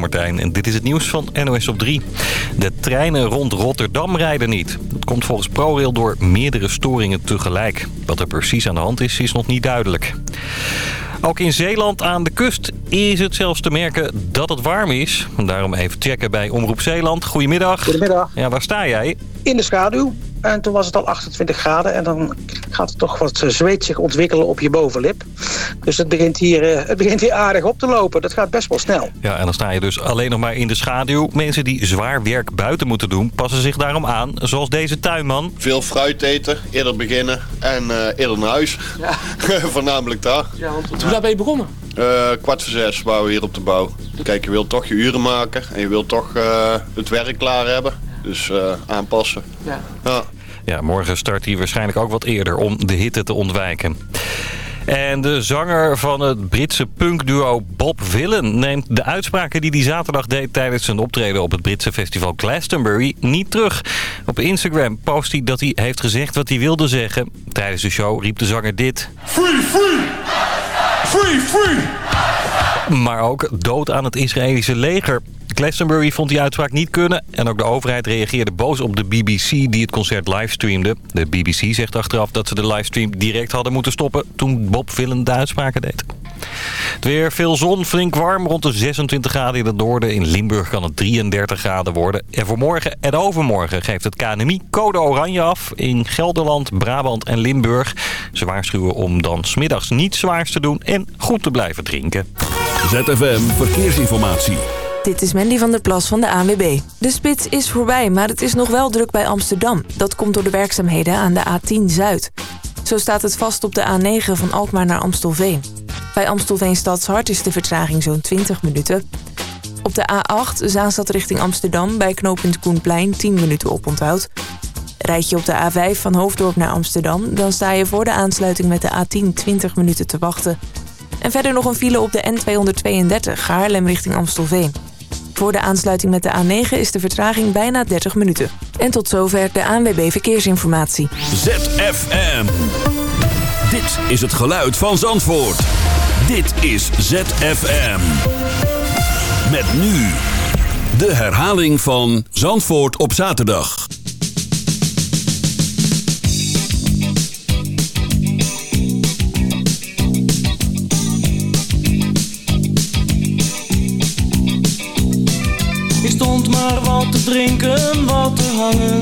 ben Martijn en dit is het nieuws van NOS op 3. De treinen rond Rotterdam rijden niet. Dat komt volgens ProRail door meerdere storingen tegelijk. Wat er precies aan de hand is, is nog niet duidelijk. Ook in Zeeland aan de kust is het zelfs te merken dat het warm is. Daarom even checken bij Omroep Zeeland. Goedemiddag. Goedemiddag. Ja, waar sta jij? In de schaduw. En toen was het al 28 graden. En dan gaat er toch wat zweet zich ontwikkelen op je bovenlip. Dus het begint, hier, eh, het begint hier aardig op te lopen. Dat gaat best wel snel. Ja, en dan sta je dus alleen nog maar in de schaduw. Mensen die zwaar werk buiten moeten doen, passen zich daarom aan. Zoals deze tuinman. Veel fruit eten, eerder beginnen en uh, eerder naar huis. Ja. Voornamelijk daar. Ja, Hoe laat ben je begonnen? Uh, kwart voor zes bouwen hier op de bouw. Kijk, je wilt toch je uren maken en je wilt toch uh, het werk klaar hebben. Dus uh, aanpassen. Ja. ja. Ja, morgen start hij waarschijnlijk ook wat eerder om de hitte te ontwijken. En de zanger van het Britse punkduo Bob Villen neemt de uitspraken die hij zaterdag deed tijdens zijn optreden op het Britse festival Glastonbury niet terug. Op Instagram post hij dat hij heeft gezegd wat hij wilde zeggen. Tijdens de show riep de zanger dit. Free, free! Free, free! Maar ook dood aan het Israëlische leger. Glastonbury vond die uitspraak niet kunnen. En ook de overheid reageerde boos op de BBC die het concert livestreamde. De BBC zegt achteraf dat ze de livestream direct hadden moeten stoppen... toen Bob Villen de uitspraken deed. Het weer veel zon, flink warm, rond de 26 graden in het noorden. In Limburg kan het 33 graden worden. En voor morgen en overmorgen geeft het KNMI code oranje af. In Gelderland, Brabant en Limburg. Ze waarschuwen om dan smiddags niet zwaars te doen en goed te blijven drinken. ZFM Verkeersinformatie. Dit is Mandy van der Plas van de ANWB. De spits is voorbij, maar het is nog wel druk bij Amsterdam. Dat komt door de werkzaamheden aan de A10 Zuid. Zo staat het vast op de A9 van Alkmaar naar Amstelveen. Bij Amstelveen Stadshart is de vertraging zo'n 20 minuten. Op de A8 Zaanstad richting Amsterdam bij knooppunt Koenplein 10 minuten oponthoud. Rijd je op de A5 van Hoofddorp naar Amsterdam... dan sta je voor de aansluiting met de A10 20 minuten te wachten. En verder nog een file op de N232 Haarlem richting Amstelveen. Voor de aansluiting met de A9 is de vertraging bijna 30 minuten. En tot zover de ANWB Verkeersinformatie. ZFM. Dit is het geluid van Zandvoort. Dit is ZFM. Met nu de herhaling van Zandvoort op zaterdag. Te drinken, wat te hangen.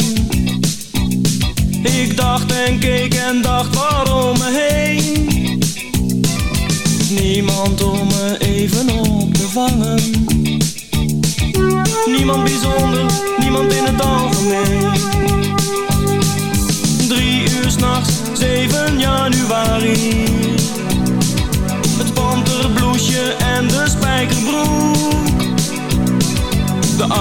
Ik dacht en keek en dacht waarom me heen. Niemand om me even op te vangen. Niemand bijzonder, niemand in het algemeen. Drie uur s'nachts, 7 januari. Het panterbloesje en de spijkerbroek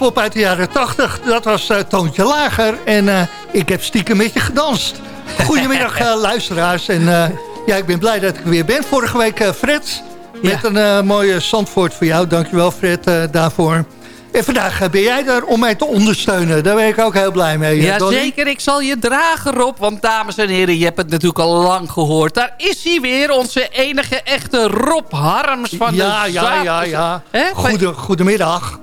Nederpop uit de jaren 80, dat was uh, Toontje Lager. En uh, ik heb stiekem met je gedanst. Goedemiddag uh, luisteraars. En ja, ik ben blij dat ik er weer ben. Vorige week Fred, met ja. een mooie Zandvoort voor jou. Dankjewel Fred daarvoor. En vandaag ben jij er om mij te ondersteunen. Daar ben ik ook heel blij mee. Ja, zeker. Ik zal je dragen, Rob. Want dames en heren, je hebt het natuurlijk al lang gehoord. Daar is hij weer, onze enige echte Rob Harms van ja, de Ja, ja, ja, ja. Goede, goedemiddag.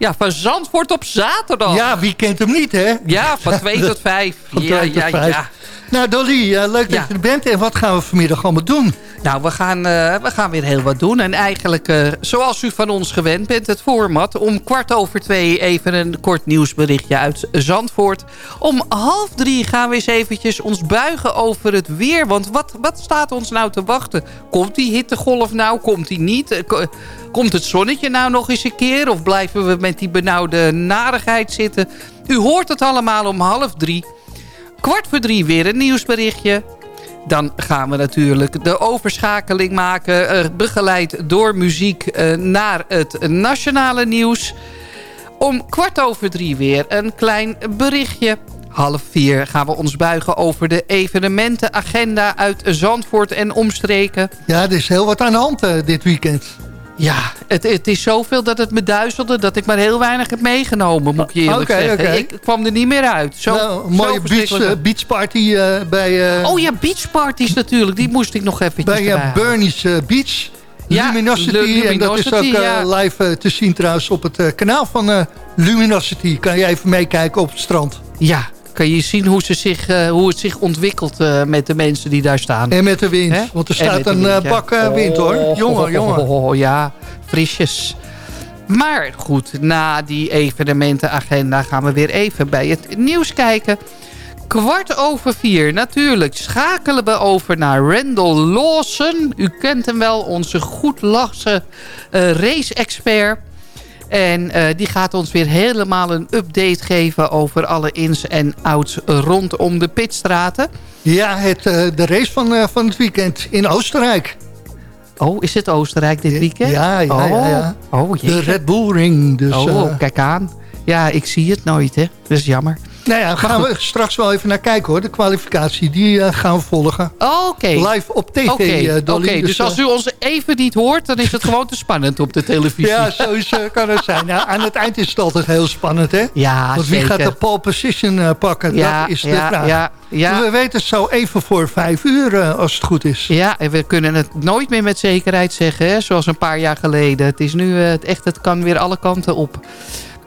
Ja, van Zandvoort op zaterdag. Ja, wie kent hem niet, hè? Ja, van 2 tot 5. Van ja, 2 ja, tot 5. ja. Nou, Dolly, uh, leuk Ja. dat je er bent. En wat gaan we vanmiddag allemaal doen? Nou, we gaan, eh, we gaan weer heel wat doen. En eigenlijk, eh, zoals u van ons gewend bent, het format... om kwart over twee even een kort nieuwsberichtje uit Zandvoort. Om half drie gaan we eens eventjes ons buigen over het weer. Want wat, wat staat ons nou te wachten? Komt die hittegolf nou? Komt die niet? Eh, ko- Komt het zonnetje nou nog eens een keer? Of blijven we met die benauwde narigheid zitten? U hoort het allemaal om half drie. Kwart voor drie weer een nieuwsberichtje. Dan gaan we natuurlijk de overschakeling maken... eh, begeleid door muziek eh, naar het nationale nieuws. Om kwart over drie weer een klein berichtje. Half vier gaan we ons buigen over de evenementenagenda uit Zandvoort en omstreken. Ja, er is heel wat aan de hand eh, dit weekend. Ja, het, het is zoveel dat het me duizelde dat ik maar heel weinig heb meegenomen, moet ik je eerlijk zeggen. Ik kwam er niet meer uit. Zo, nou, een mooie beach, eh, beachparty eh, bij, eh Oh ja, beachparties natuurlijk. Die moest ik nog eventjes bij. Bernie's Beach. Ja, Luminosity. Lu- en dat is ook ja. live te zien trouwens op het kanaal van Luminosity. Kan je even meekijken op het strand. Ja, kan je zien hoe, ze zich, eh, hoe het zich ontwikkelt eh, met de mensen die daar staan. En met de wind. Want er staat een wind, eh, ja. bak wind hoor. Oh, Jongen, oh, jongen. oh, ja, frisjes. Maar goed, na die evenementenagenda gaan we weer even bij het nieuws kijken. Kwart over vier, natuurlijk, schakelen we over naar Randall Lawson. U kent hem wel, onze goedlachse eh race-expert. En eh, die gaat ons weer helemaal een update geven over alle ins en outs rondom de pitstraten. Ja, het, eh, de race van, eh, van het weekend in Oostenrijk. Oh, is het Oostenrijk dit weekend? Ja, ja, ja. ja. Oh, oh De. Red Bull Ring. Dus, oh, kijk aan. Ja, ik zie het nooit, hè. Dat is jammer. Nou ja, gaan we straks wel even naar kijken hoor. De kwalificatie, die eh, gaan we volgen. Oh, Oké. Live op tv, Oké, eh, Dolly. oké, dus als eh, u ons even niet hoort, dan is het gewoon te spannend op de televisie. Ja, zo is, kan het zijn. Nou, aan het eind is het altijd heel spannend, hè? Ja, Want wie zeker. gaat de pole position pakken? ja, dat is de ja, vraag. Ja, ja. We weten het zo even voor vijf uur, als het goed is. Ja, en we kunnen het nooit meer met zekerheid zeggen, hè? zoals een paar jaar geleden. Het is nu het echt, het kan weer alle kanten op.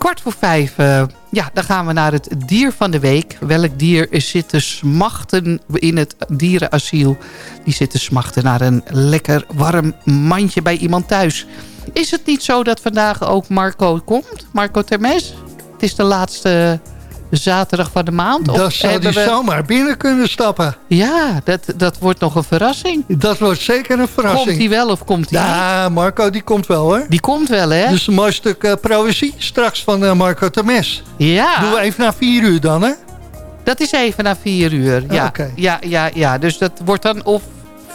Kwart voor vijf, eh, ja, dan gaan we naar het dier van de week. Welk dier zit te smachten in het dierenasiel? Die zit te smachten naar een lekker warm mandje bij iemand thuis. Is het niet zo dat vandaag ook Marco komt? Marco Termes? Het is de laatste zaterdag van de maand. Of Dan zou hebben die we- zomaar binnen kunnen stappen. Ja, dat, dat wordt nog een verrassing. Dat wordt zeker een verrassing. Komt hij wel of komt hij niet? Ja, Marco, die komt wel hoor. Die komt wel, hè? Dus een mooi stuk proëzie straks van eh, Marco Temes. ja, Doen we even na vier uur dan, hè? dat is even na vier uur. Ja, Oké. ja, ja, ja. Dus dat wordt dan of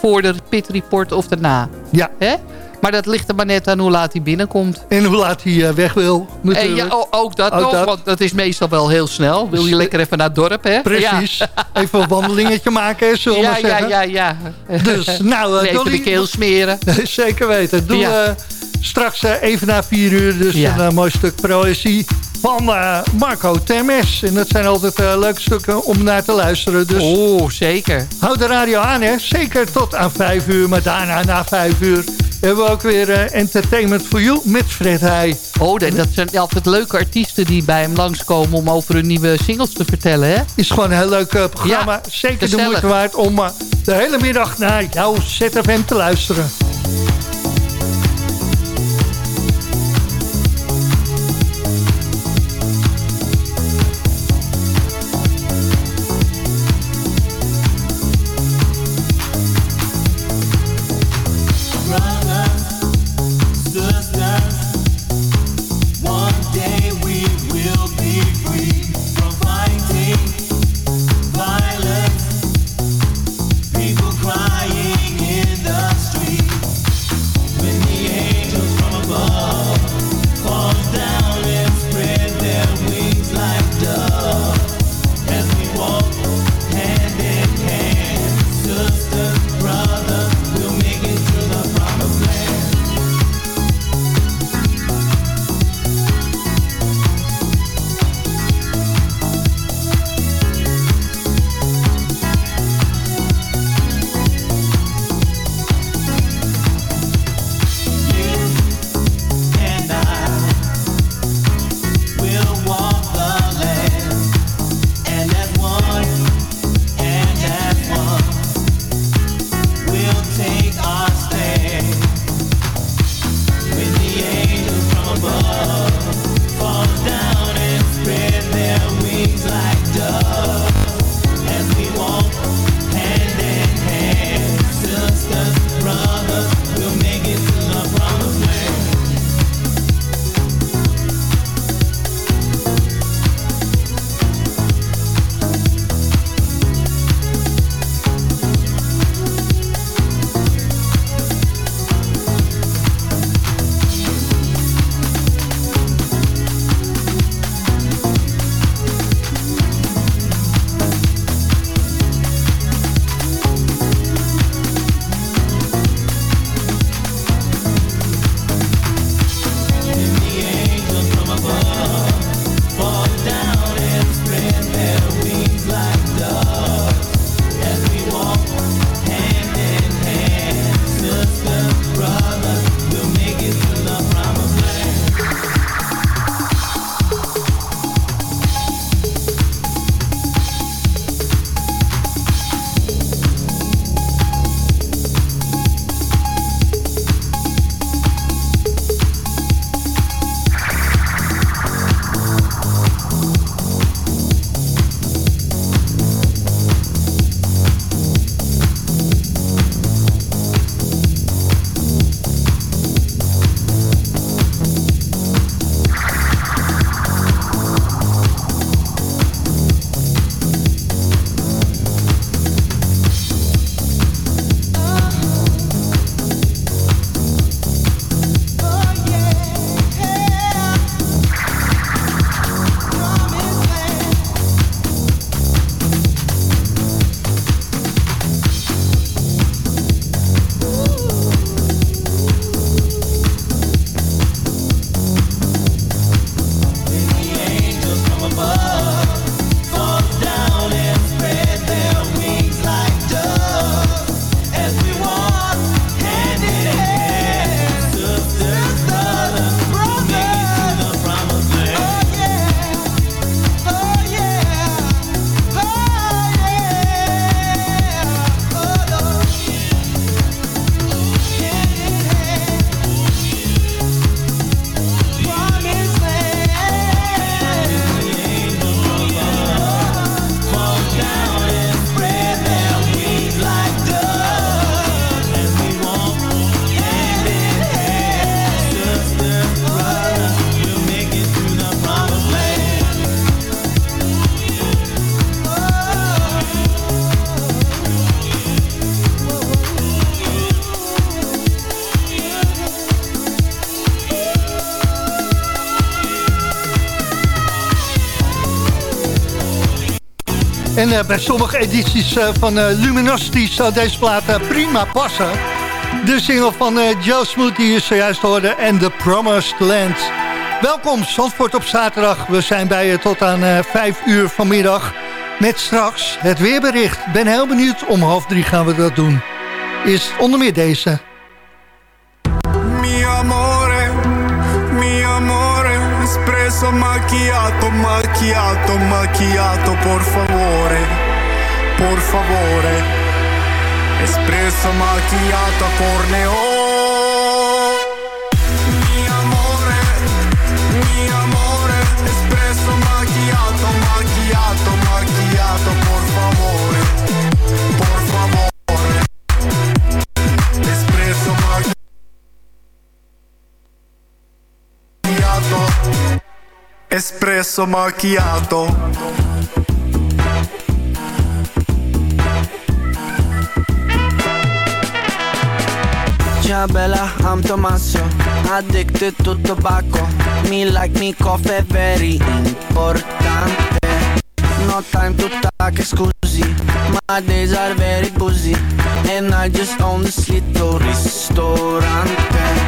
voor de pit report of daarna. Ja. Hè? Maar dat ligt er maar net aan hoe laat hij binnenkomt. En hoe laat hij eh, weg wil, En ja, ook dat Ook nog, dat. want dat is meestal wel heel snel. Wil je lekker even naar het dorp, hè? Precies. Even een wandelingetje maken, zullen we Ja, maar ja, zeggen. ja, ja. ja. Dus, nou, eh, even Dolly- de keel smeren. Zeker weten. Doe, Ja. eh, straks even na vier uur. Dus een mooi stuk proëzie van Marco Termes. En dat zijn altijd leuke stukken om naar te luisteren. Dus oh, zeker. Houd de radio aan, hè. Zeker tot aan vijf uur, maar daarna na vijf uur... hebben we ook weer Entertainment for You met Fred Heij. Oh, dat zijn altijd leuke artiesten die bij hem langskomen... om over hun nieuwe singles te vertellen, hè? Is gewoon een heel leuk programma. Zeker de moeite waard om de hele middag naar jouw ZFM te luisteren. Bij sommige edities uh, van uh, Luminosity zou deze plaat prima passen. De single van Joe Smooth die je zojuist hoorde en The Promised Land. Welkom, Zandvoort op zaterdag. We zijn bij je tot aan uh, 5 uur vanmiddag. Met straks het weerbericht. Ben heel benieuwd, om half drie gaan we dat doen. Is onder meer deze. Espresso macchiato, macchiato, macchiato, por favore, por favore. Espresso macchiato, corneo. Espresso macchiato. Ciao bella, I'm Tommaso Addicted to tobacco. Me like me coffee very importante. No time to talk scusi My days are very busy. And I just own this little ristorante.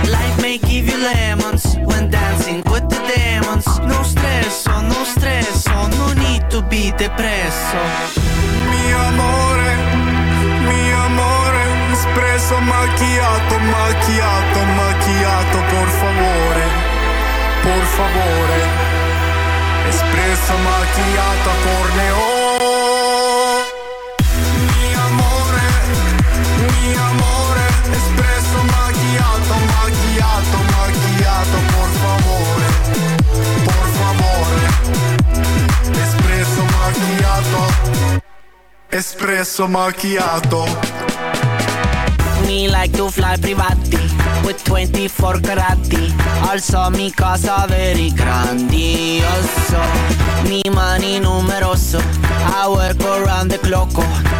Life may give you lemons When dancing demons No stresso, no stresso No need to be depresso Mi amore, mi amore, espresso macchiato, macchiato, macchiato, por favore, por favore. Espresso macchiato, corneo. Mi amore, mi amore, macchiato. Espresso macchiato. Me like to fly privati with 24 carati. Also mi casa very grandioso. Mi money numeroso. I work around the clock.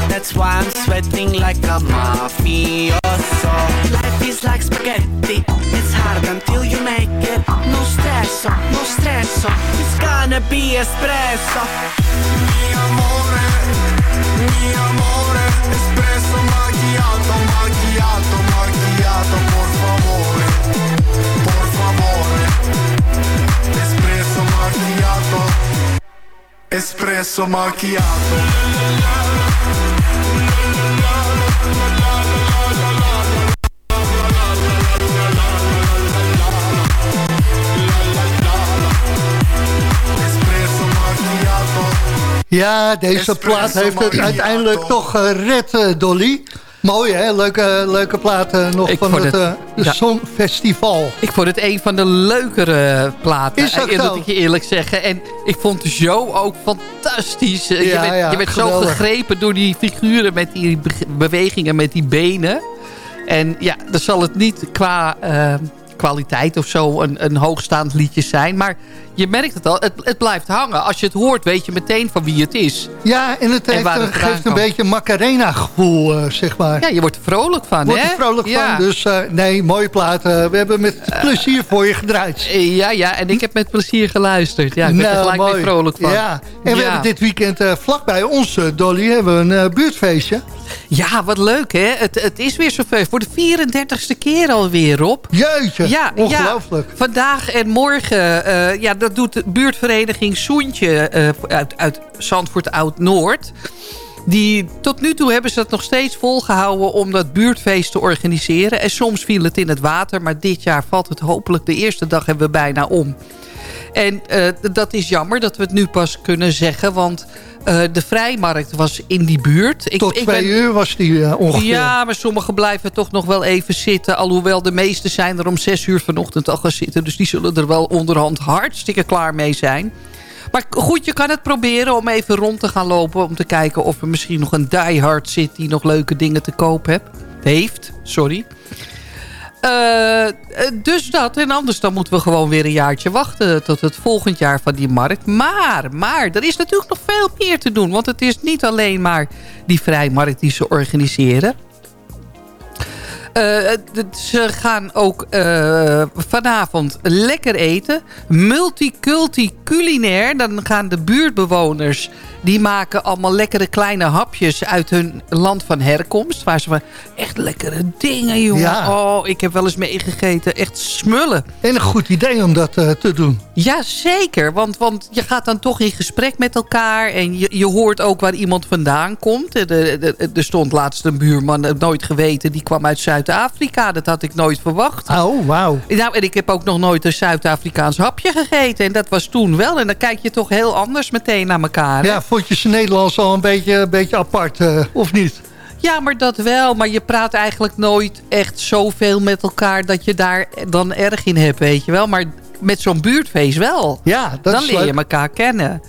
That's why I'm sweating like a mafioso. Life is like spaghetti. It's hard until you make it. No stress, no stress. It's gonna be espresso. Mi amore, mi amore, espresso macchiato, macchiato, macchiato, por favore, por favore. Espresso macchiato, espresso macchiato. Ja, deze Espresso plaat heeft het uiteindelijk toch gered, eh, Dolly. Mooi hè, leuke, leuke plaat eh, nog Ik van het, het- eh, ja. Songfestival. Ik vond het een van de leukere platen. Is dat eh, ik je eerlijk zeggen. En ik vond de show ook fantastisch. Eh, Ja, je werd, ja, je werd zo gegrepen door die figuren met die be- bewegingen met die benen. En ja, dan zal het niet qua eh, kwaliteit of zo een, een hoogstaand liedje zijn. Maar je merkt het al, het, het blijft hangen. Als je het hoort, weet je meteen van wie het is. Ja, en het En heeft, waar een- het vandaan geeft een beetje Macarena gevoel, eh, zeg maar. Ja, je wordt er vrolijk van, Wordt hè? er vrolijk ja. van, dus eh, nee, mooie plaat. eh, we hebben met plezier voor je gedraaid. Ja, ja, en ik heb met plezier geluisterd. Ja, ik ben er Nou, gelijk mooi. weer vrolijk van. Ja. En we hebben dit weekend vlakbij ons, Dolly, hebben we een buurtfeestje. Ja, wat leuk hè. Het, het is weer zover. Voor de 34ste keer alweer, Rob. Jeetje, Ja, ongelooflijk. Ja, vandaag en morgen, ja, dat doet de buurtvereniging Soentje eh, uit, uit Zandvoort Oud-Noord. Die, tot nu toe hebben ze het nog steeds volgehouden om dat buurtfeest te organiseren. En soms viel het in het water, maar dit jaar valt het hopelijk. De eerste dag hebben we bijna om. En eh, dat is jammer dat we het nu pas kunnen zeggen, want eh, de vrijmarkt was in die buurt. Ik, Tot ik twee ben- uur was die eh, ongeveer. ja, maar sommigen blijven toch nog wel even zitten. Alhoewel de meeste zijn er om zes uur vanochtend al gaan zitten. Dus die zullen er wel onderhand hartstikke klaar mee zijn. Maar goed, je kan het proberen om even rond te gaan lopen... om te kijken of er misschien nog een diehard zit... die nog leuke dingen te koop heb. heeft. Sorry. Eh, eh, dus dat. En anders dan moeten we gewoon weer een jaartje wachten... tot het volgend jaar van die markt. Maar, maar, er is natuurlijk nog veel meer te doen. Want het is niet alleen maar die vrijmarkt die ze organiseren. Eh, ze gaan ook vanavond lekker eten. Multiculti culinair. Dan gaan de buurtbewoners... die maken allemaal lekkere kleine hapjes... uit hun land van herkomst. Waar ze van echt lekkere dingen, jongen. Ja. Oh, ik heb wel eens meegegeten. Echt smullen. En een goed idee om dat eh, te doen. Ja, zeker. Want, want je gaat dan toch in gesprek met elkaar. En je, je hoort ook waar iemand vandaan komt. Er, stond laatst een buurman, eh, nooit geweten. Die kwam uit Zuid-Afrika. Dat had ik nooit verwacht. Oh, wauw. Nou, en ik heb ook nog nooit een Zuid-Afrikaans hapje gegeten. En dat was toen wel. En dan kijk je toch heel anders meteen naar elkaar. hè? Ja, vond je ze Nederlands al een beetje, een beetje apart, eh, of niet? Ja, maar dat wel. Maar je praat eigenlijk nooit echt zoveel met elkaar... dat je daar dan erg in hebt, weet je wel. Maar met zo'n buurtfeest wel. Ja, dat dan is leer je elkaar kennen.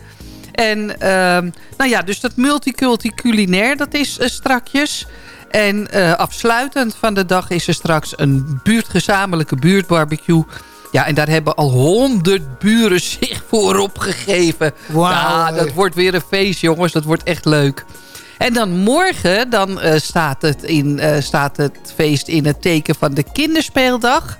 En ehm, nou ja, dus dat multiculti culinair, dat is eh, strakjes. En eh, afsluitend van de dag is er straks een buurtgezamenlijke buurtbarbecue... Ja, en daar hebben al honderd buren zich voor opgegeven. Ja, dat wordt weer een feest, jongens. Dat wordt echt leuk. En dan morgen dan, eh, staat, het in, eh, staat het feest in het teken van de kinderspeeldag.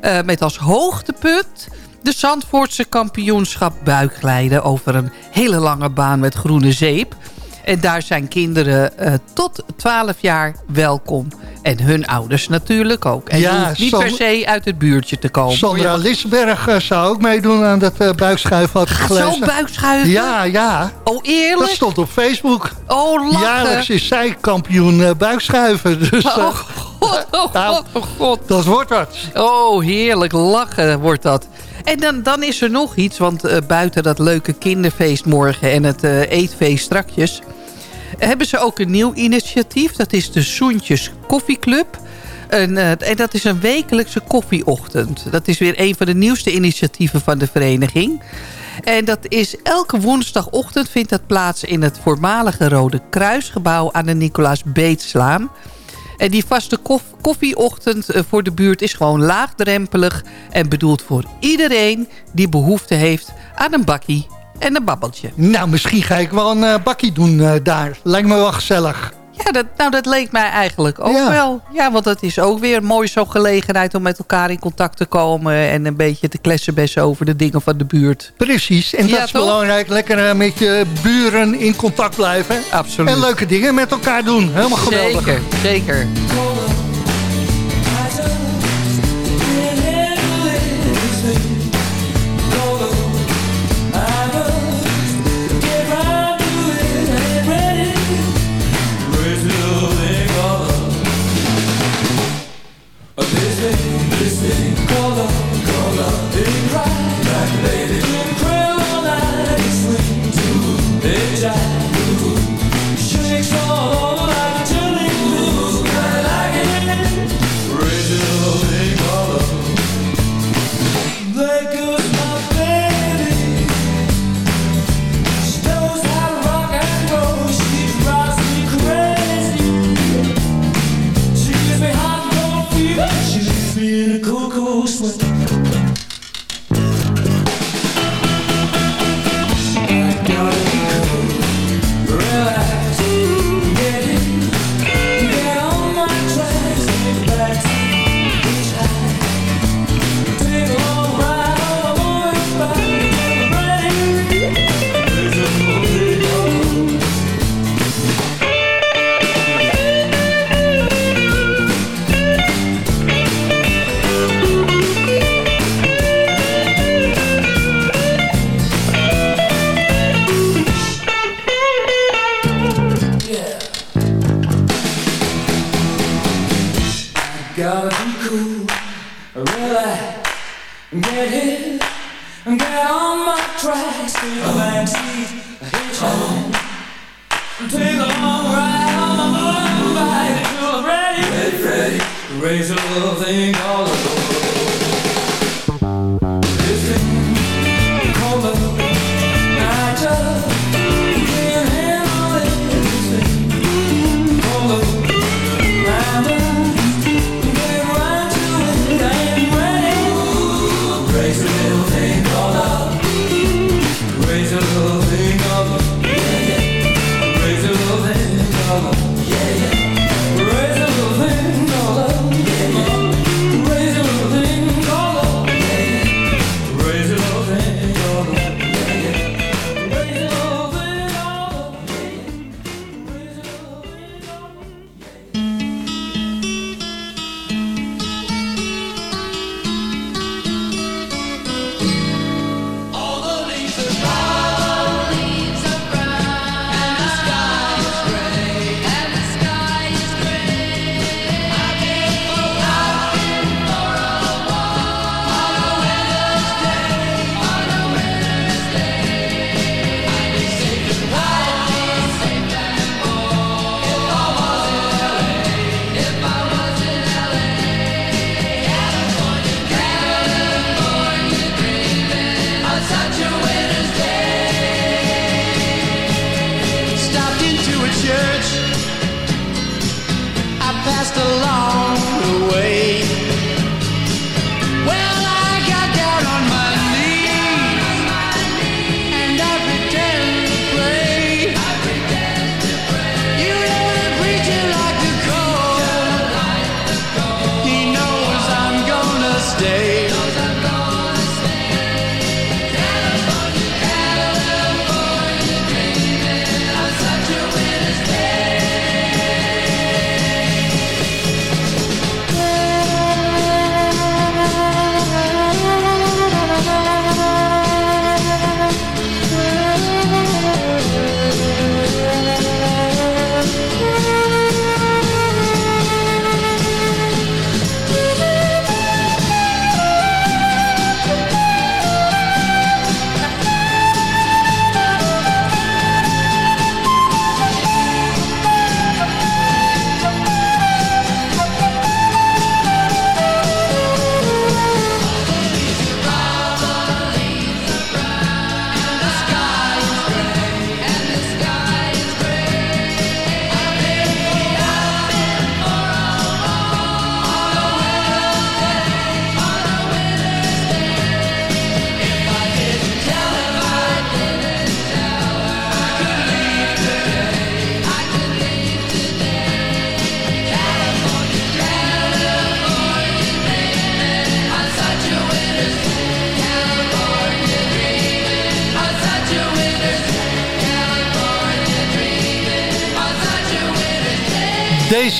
Eh, met als hoogtepunt de Zandvoortse kampioenschap buikglijden... over een hele lange baan met groene zeep. En daar zijn kinderen eh, tot 12 jaar welkom. En hun ouders natuurlijk ook. En Ja, je hoeft niet per se uit het buurtje te komen. Sandra Lissenberg eh, zou ook meedoen aan dat eh buikschuiven, had gelezen. Zo'n buikschuiven? Ja, ja. Oh, eerlijk? Dat stond op Facebook. Oh, lachen. Jaarlijks is zij kampioen buikschuiven. Dus Oh, god, oh, Nou, god, oh, god. dat wordt wat. Oh, heerlijk lachen wordt dat. En dan, dan is er nog iets, want eh, buiten dat leuke kinderfeest morgen... en het eh, eetfeest strakjes... hebben ze ook een nieuw initiatief. Dat is de Soentjes Koffieclub. En, eh, en dat is een wekelijkse koffieochtend. Dat is weer een van de nieuwste initiatieven van de vereniging. En dat is elke woensdagochtend vindt dat plaats in het voormalige Rode Kruisgebouw aan de Nicolaas Beetslaan. En die vaste koff- koffieochtend eh, voor de buurt is gewoon laagdrempelig... en bedoeld voor iedereen die behoefte heeft aan een bakkie en een babbeltje. Nou, misschien ga ik wel een eh, bakkie doen eh, daar. Lijkt me wel gezellig. Ja, dat, nou, dat leek mij eigenlijk ook Ja. wel. Ja, want dat is ook weer mooi zo'n gelegenheid om met elkaar in contact te komen... en een beetje te klessenbessen over de dingen van de buurt. Precies. En Ja, dat is toch? belangrijk. Lekker eh, met je buren in contact blijven. Absoluut. En leuke dingen met elkaar doen. Helemaal geweldig. Zeker, zeker.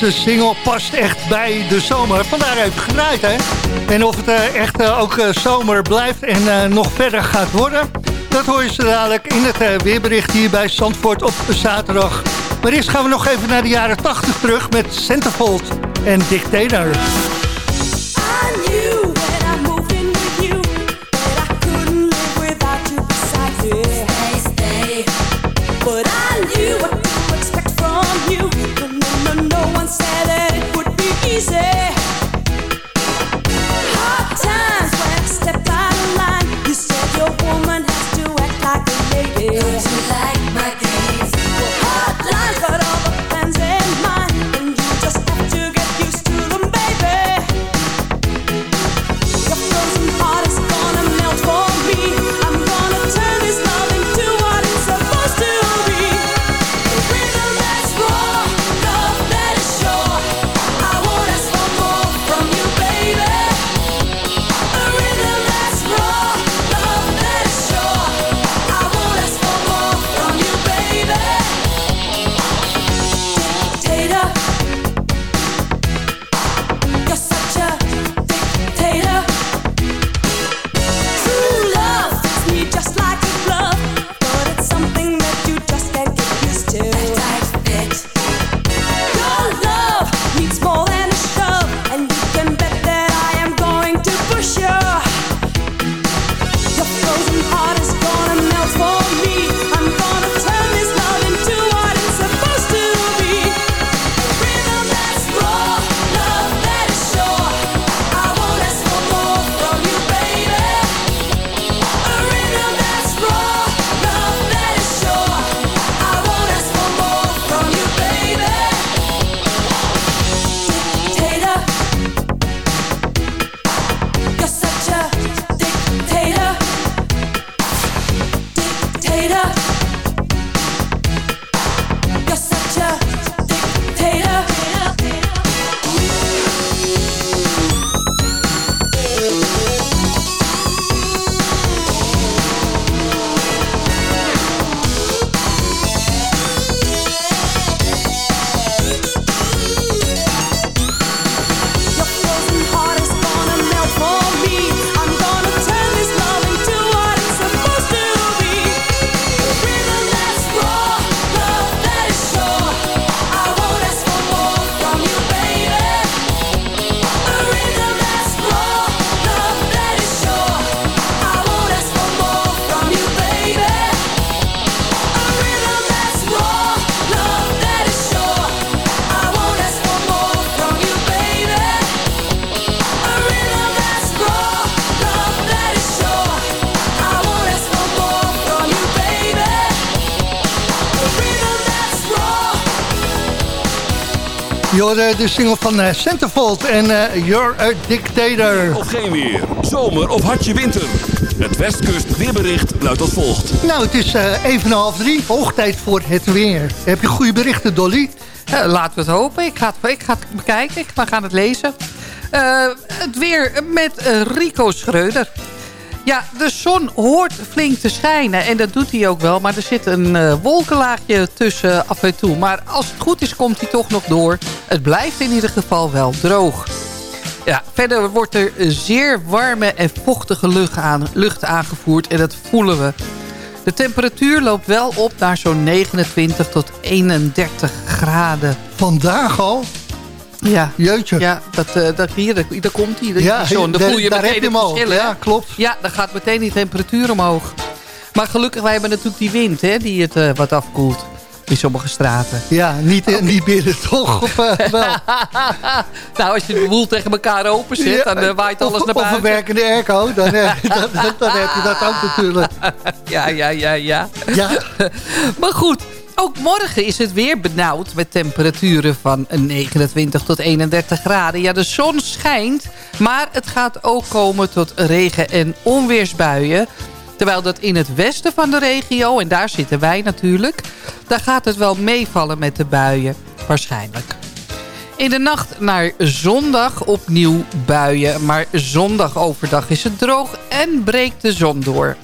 Deze single past echt bij de zomer. Vandaar even gedraaid, hè? En of het eh, echt eh, ook eh, zomer blijft en nog verder gaat worden... dat hoor je zo dadelijk in het weerbericht hier bij Zandvoort op zaterdag. Maar eerst gaan we nog even naar de jaren 80 terug met Centerfold en Dictator. Je hoorde de single van eh, Centerfold en eh, You're a Dictator. Of geen weer. Zomer of hartje winter. Het Westkust weerbericht luidt als volgt. Nou, het is eh, even een half drie. Hoog tijd voor het weer. Heb je goede berichten, Dolly? Eh, laten we het hopen. Ik ga het, ik ga het bekijken. Ik- We gaan het lezen. Eh, het weer met Rico Schreuder. Ja, de zon hoort flink te schijnen. En dat doet hij ook wel. Maar er zit een eh, wolkenlaagje tussen af en toe. Maar als het goed is, komt hij toch nog door. Het blijft in ieder geval wel droog. Ja, verder wordt er zeer warme en vochtige lucht, aan, lucht aangevoerd. En dat voelen we. De temperatuur loopt wel op naar zo'n 29 tot 31 graden. Vandaag al? Ja. Jeutje. Ja, dat, eh, dat, hier, daar, daar komt hij. Ja, Ja, zon. Dan voel je daar meteen heb je het hem al. verschil? Ja, klopt. Ja, dan gaat meteen die temperatuur omhoog. Maar gelukkig, wij hebben natuurlijk die wind, hè, die het eh, wat afkoelt. In sommige straten. Ja, niet, niet binnen toch? Of, eh, wel? nou, als je de boel tegen elkaar open Ja, dan eh, waait alles of, naar Of een buiten. werkende airco, dan, dan, dan, dan heb je dat ook natuurlijk. Ja, ja, ja, ja. Ja. maar goed, ook morgen is het weer benauwd met temperaturen van 29 tot 31 graden. Ja, de zon schijnt, maar het gaat ook komen tot regen- en onweersbuien. Terwijl dat in het westen van de regio, en daar zitten wij natuurlijk... daar gaat het wel meevallen met de buien, waarschijnlijk. In de nacht naar zondag opnieuw buien. Maar zondag overdag is het droog en breekt de zon door.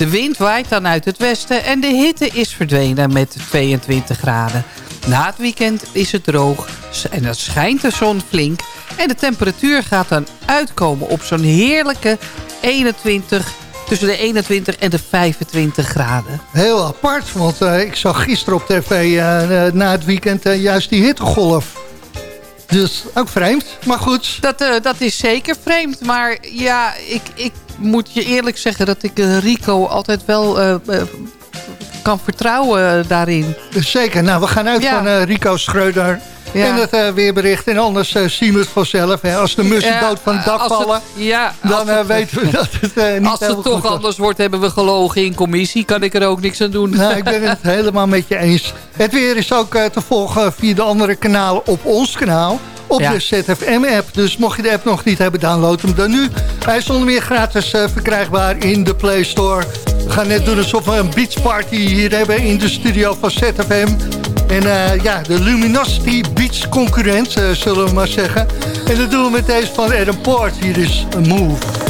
De wind waait dan uit het westen en de hitte is verdwenen met 22 graden. Na het weekend is het droog en dan schijnt de zon flink. En de temperatuur gaat dan uitkomen op zo'n heerlijke 21, tussen de 21 en de 25 graden. Heel apart, want eh, ik zag gisteren op tv eh, eh, na het weekend juist die hittegolf. Dus ook vreemd, maar goed. Dat, dat is zeker vreemd, maar ja, ik, ik moet je eerlijk zeggen dat ik eh, Rico altijd wel eh, eh, kan vertrouwen daarin. Zeker, nou we gaan uit Ja. van Rico Schreuder Ja. en het weerbericht. En anders zien we het vanzelf. Hè. Als de mussen Ja, dood van het dak het- vallen, ja, dan het- weten we dat het niet Als het toch anders wordt, hebben we gelogen in commissie. Kan ik er ook niks aan doen. Nou, ik ben het helemaal met je eens. Het weer is ook te volgen via de andere kanalen op ons kanaal. Op Ja. de ZFM-app. Dus mocht je de app nog niet hebben, download hem dan nu. Hij is onder meer gratis eh, verkrijgbaar in de Play Store. We gaan net doen alsof we een beachparty hier hebben in de studio van ZFM. En eh, ja, de Luminosity Beach concurrent, eh, zullen we maar zeggen. En dat doen we met deze van Adam Port. Hier is een move.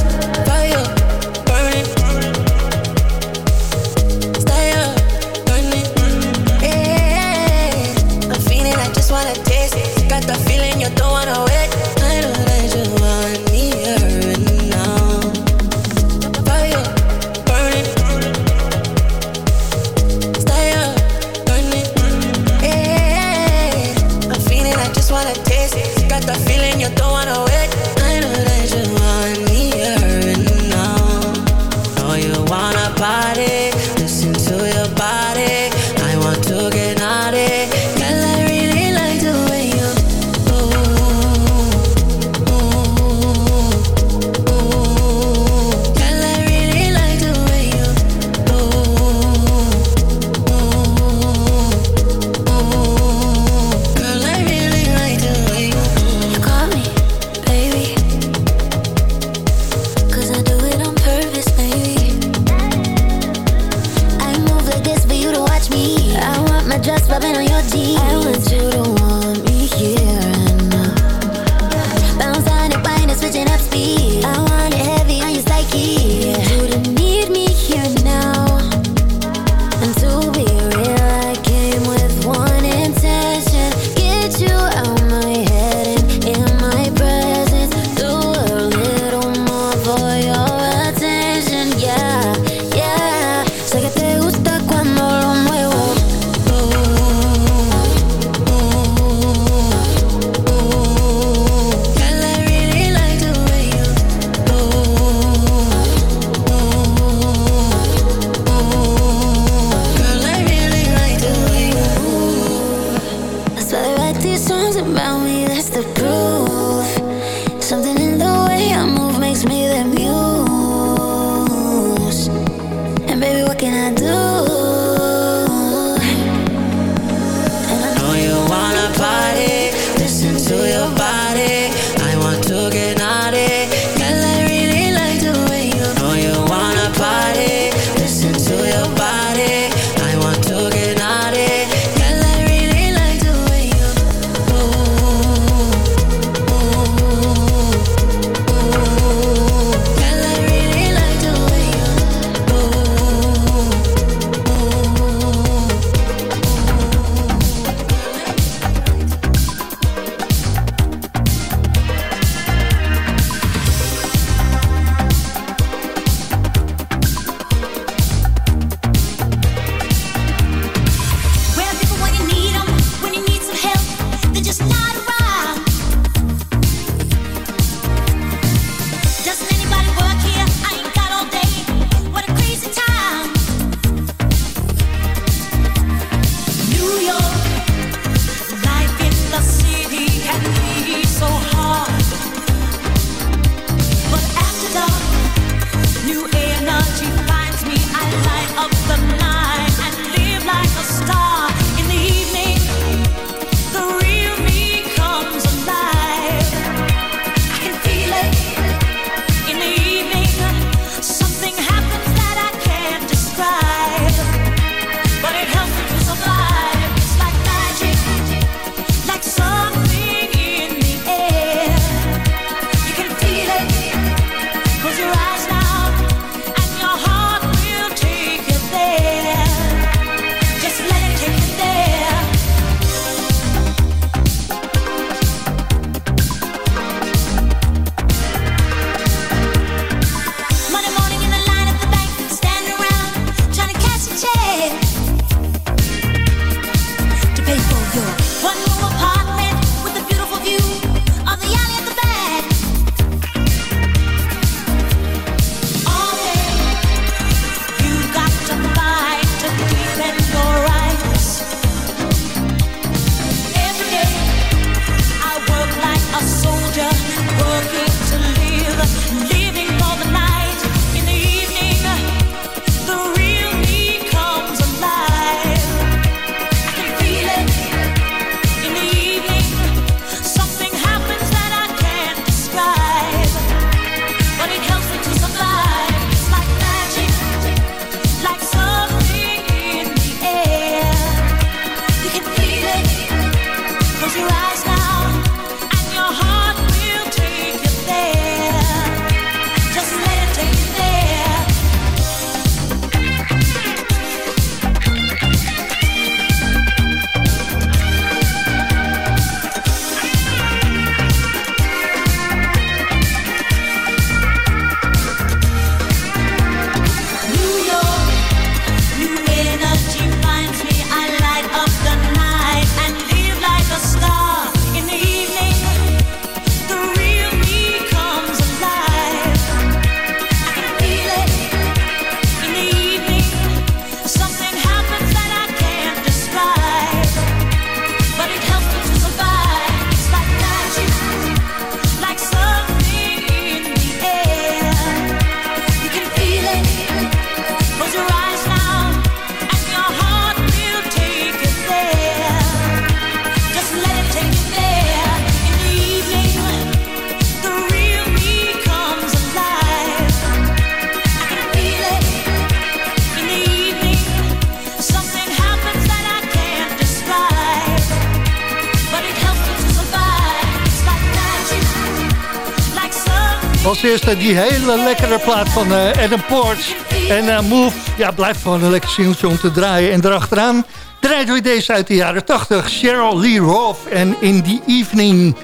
Als eerste die hele lekkere plaat van eh, Adam Ports. En eh, Move, ja, blijft gewoon een lekker singeltje om te draaien. En erachteraan draaien we deze uit de jaren 80. Cheryl Lee Roth en In the Evening.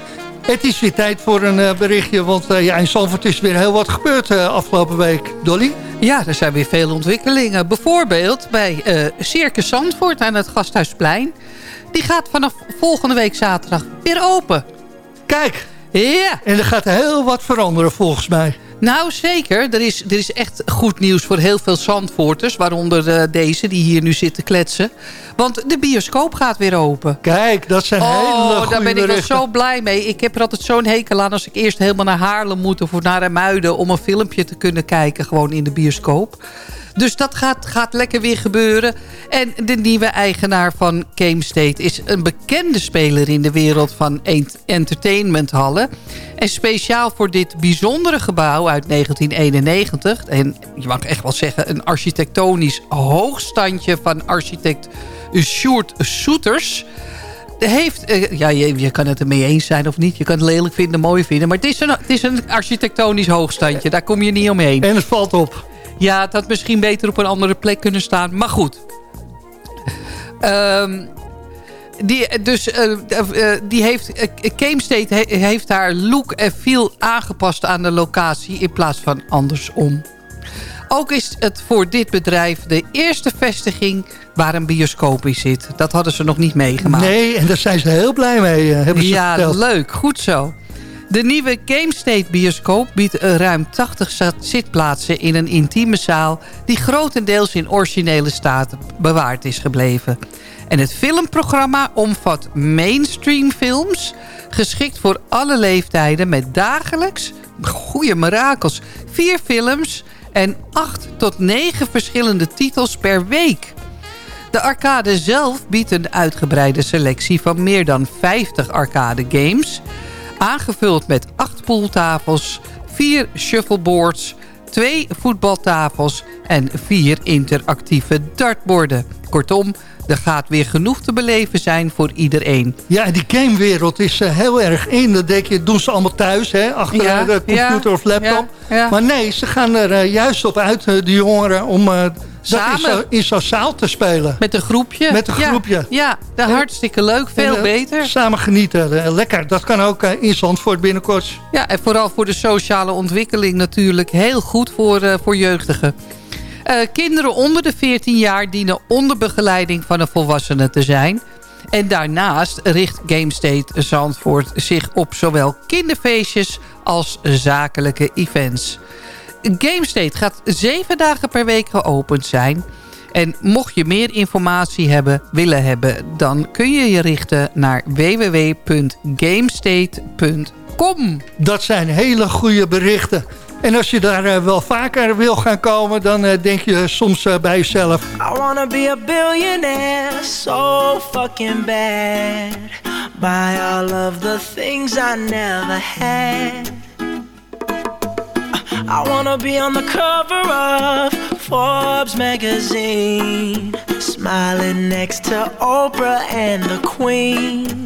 Het is weer tijd voor een eh, berichtje, want ja, in Zandvoort is weer heel wat gebeurd afgelopen week. Dolly? Ja, er zijn weer veel ontwikkelingen. Bijvoorbeeld bij eh Circus Zandvoort aan het Gasthuisplein. Die gaat vanaf volgende week zaterdag weer open. Kijk! Ja! En er gaat heel wat veranderen volgens mij. Nou, zeker. Er is, er is echt goed nieuws voor heel veel Zandvoorters. Waaronder eh, deze die hier nu zitten kletsen. Want de bioscoop gaat weer open. Kijk, dat zijn hele Oh, goede daar ben ik wel zo blij mee. Ik heb er altijd zo'n hekel aan als ik eerst helemaal naar Haarlem moet... of naar Muiden om een filmpje te kunnen kijken. Gewoon in de bioscoop. Dus dat gaat, gaat lekker weer gebeuren. En de nieuwe eigenaar van Game State is een bekende speler in de wereld van ent- entertainmenthallen. En speciaal voor dit bijzondere gebouw uit 1991... en je mag echt wel zeggen een architectonisch hoogstandje van architect Sjoerd Soeters... Heeft, eh, ja, je, je kan het ermee eens zijn of niet. Je kan het lelijk vinden, mooi vinden. Maar het is een, het is een architectonisch hoogstandje. Daar kom je niet omheen. En het valt op. Ja, het had misschien beter op een andere plek kunnen staan. Maar goed. Ehm, die, dus, eh, eh, die heeft, uh, Game State he- heeft haar look en feel aangepast aan de locatie... in plaats van andersom. Ook is het voor dit bedrijf de eerste vestiging waar een bioscoop in zit. Dat hadden ze nog niet meegemaakt. Nee, en daar zijn ze heel blij mee, eh, hebben ze ja, verteld. leuk. Goed zo. De nieuwe Game State bioscoop biedt ruim 80 zat- zitplaatsen in een intieme zaal... die grotendeels in originele staat bewaard is gebleven. En het filmprogramma omvat mainstream films... geschikt voor alle leeftijden met dagelijks, goede mirakels... vier films en acht tot negen verschillende titels per week... De arcade zelf biedt een uitgebreide selectie van meer dan 50 arcade games. Aangevuld met 8 pooltafels, 4 shuffleboards, 2 voetbaltafels en 4 interactieve dartborden. Kortom, er gaat weer genoeg te beleven zijn voor iedereen. Ja, die gamewereld is eh, heel erg in. Dat denk je, doen ze allemaal thuis, hè, achter Ja, de computer ja, of laptop. ja, ja. Maar nee, ze gaan er eh, juist op uit, eh, de jongeren, om dat in Samen. zo- zo'n zaal te spelen. Met een groepje. Met een Ja, groepje. Ja, dat hartstikke leuk. Veel En, beter. Samen genieten. Lekker. Dat kan ook in Zandvoort binnenkort. Ja, en vooral voor de sociale ontwikkeling natuurlijk heel goed voor, voor jeugdigen. Eh, kinderen onder de 14 jaar dienen onder begeleiding van een volwassene te zijn. En daarnaast richt GameState Zandvoort zich op zowel kinderfeestjes als zakelijke events. GameState gaat zeven dagen per week geopend zijn. En mocht je meer informatie hebben, willen hebben... dan kun je je richten naar www.gamestate.com. Dat zijn hele goede berichten. En als je daar eh, wel vaker wil gaan komen, dan eh, denk je soms eh, bij jezelf... I wanna be a billionaire so fucking bad. Buy all of the things I never had. I wanna be on the cover of Forbes magazine, smiling next to Oprah and the Queen.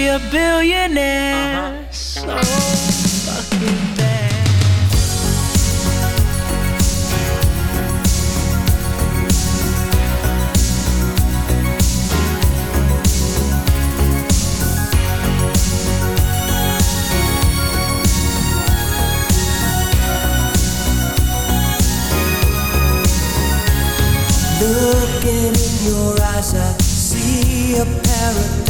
be a billionaire. Uh-huh. So fucking bad. Looking in your eyes, I see a paradise.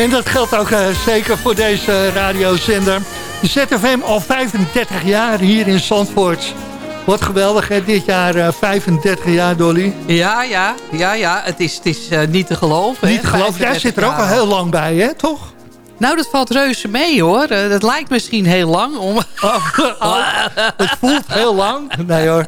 En dat geldt ook eh, zeker voor deze radiozender. De ZFM al 35 jaar hier in Zandvoort. Wat geweldig, hè? Dit jaar eh, 35 jaar, Dolly. Ja, ja, ja, ja. Het is, het is eh, niet te geloven. Niet te geloven. Jij 35 zit er ook al heel lang bij, hè? Toch? Nou, dat valt reuze mee, hoor. Eh, dat lijkt misschien heel lang. Om... het voelt heel lang. Nee, hoor.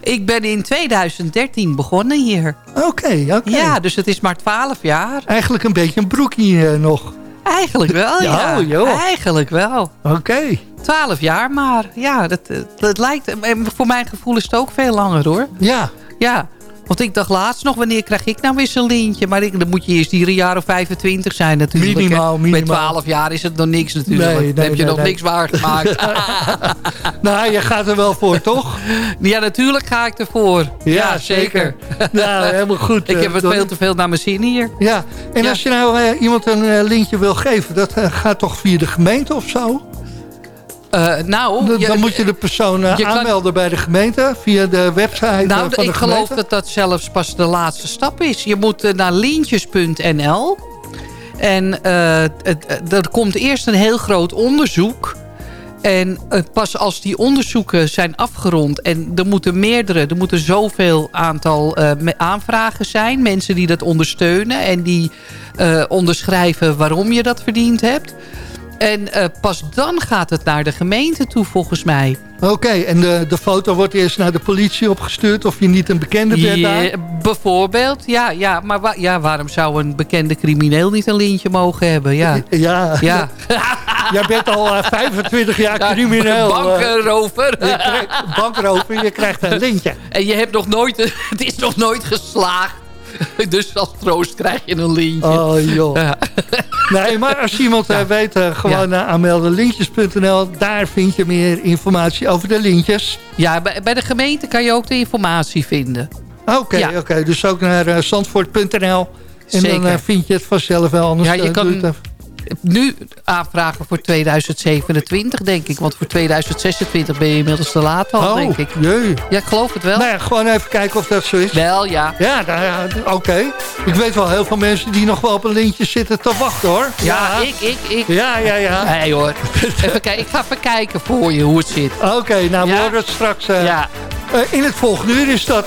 Ik ben in 2013 begonnen hier. Oké, oké. Ja, dus het is maar 12 jaar. Eigenlijk een beetje een broekie eh, nog. Eigenlijk wel, ja. Oh, joh. Eigenlijk wel. Oké. 12 jaar maar. Ja, dat, dat, dat lijkt... Voor mijn gevoel is het ook veel langer, hoor. Ja. Ja. Want ik dacht laatst nog, wanneer krijg ik nou weer zo'n lintje? Maar ik, dan moet je eerst hier een jaar of 25 zijn natuurlijk. Minimaal, minimaal. Met 12 jaar is het nog niks natuurlijk. Nee, dan heb je nee, nog niks waargemaakt. Nou, je gaat er wel voor, toch? ja, natuurlijk ga ik ervoor. Ja, zeker. Nou, helemaal goed. ik eh, heb het Dolly. veel te veel naar mijn zin hier. Ja, en Ja. als je nou eh, iemand een eh, lintje wil geven... dat eh, gaat toch via de gemeente of zo? Eh, nou, Dan, je- moet je de persoon eh, je kan- aanmelden bij de gemeente... via de website eh, Nou, van de ik geloof dat dat zelfs pas de laatste stap is. Je moet eh, naar lintjes.nl. En eh, het- er komt eerst een heel groot onderzoek. En eh, pas als die onderzoeken zijn afgerond... en er moeten meerdere, er moeten zoveel aantal eh, aanvragen zijn... mensen die dat ondersteunen en die eh, onderschrijven waarom je dat verdiend hebt... En eh, pas dan gaat het naar de gemeente toe, volgens mij. Oké, en de, de foto wordt eerst naar de politie opgestuurd... of je niet een bekende bent daar? Bijvoorbeeld, ja, ja. Maar wa- ja, waarom zou een bekende crimineel niet een lintje mogen hebben? Ja. Ja. ja. Jij bent al eh, 25 jaar Ja, crimineel. eh. Bankrover. Krijgt- bankrover, je krijgt een lintje. En je hebt nog nooit, het is nog nooit geslaagd. Dus als troost krijg je een lintje. Oh joh. Ja. Nee, maar als iemand eh, weet, eh, gewoon eh, aanmelden lintjes.nl. Daar vind je meer informatie over de lintjes. Ja, bij, bij de gemeente kan je ook de informatie vinden. Oké, Ja. oké. dus ook naar eh, zandvoort.nl. En dan eh, vind je het vanzelf wel. Anders Ja, je eh, kan-. Nu aanvragen voor 2027, denk ik. Want voor 2026 ben je inmiddels te laat al, Oh, denk ik. jee. Ja, ik geloof het wel. Nou ja, gewoon even kijken of dat zo is. Wel, ja. Ja, nou ja, oké. Ik weet wel heel veel mensen die nog wel op een lintje zitten te wachten, hoor. Ja, ik, ik, ik. Ja, ja, ja. Nee hoor. Even kijken. Ik ga even kijken voor je hoe het zit. Oké, nou we Ja. horen het straks. eh, Ja. eh, in het volgende uur is dat...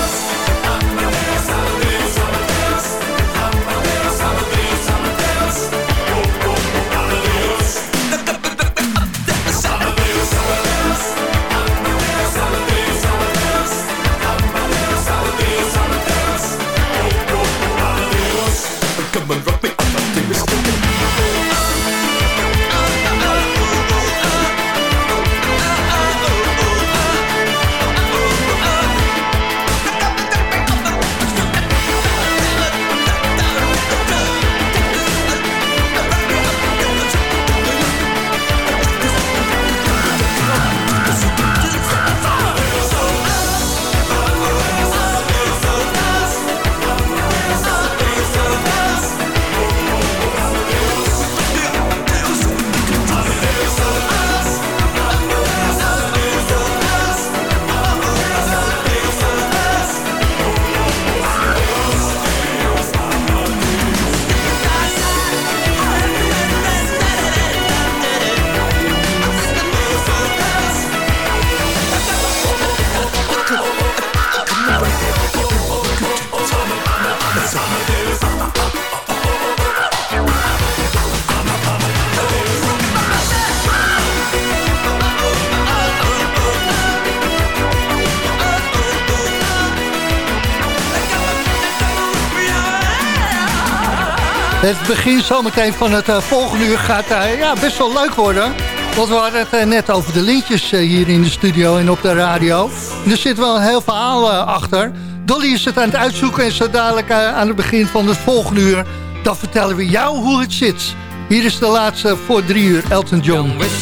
Het begin zometeen van het eh, volgende uur gaat eh, ja, best wel leuk worden. Want we hadden het eh, net over de lintjes hier in de studio en op de radio. Er zit wel heel verhaal achter. Dolly is het aan het uitzoeken en zo dadelijk aan het begin van het volgende uur... dan vertellen we jou hoe het zit. Hier is de laatste voor drie uur, Elton John. Wish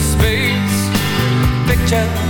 space, picture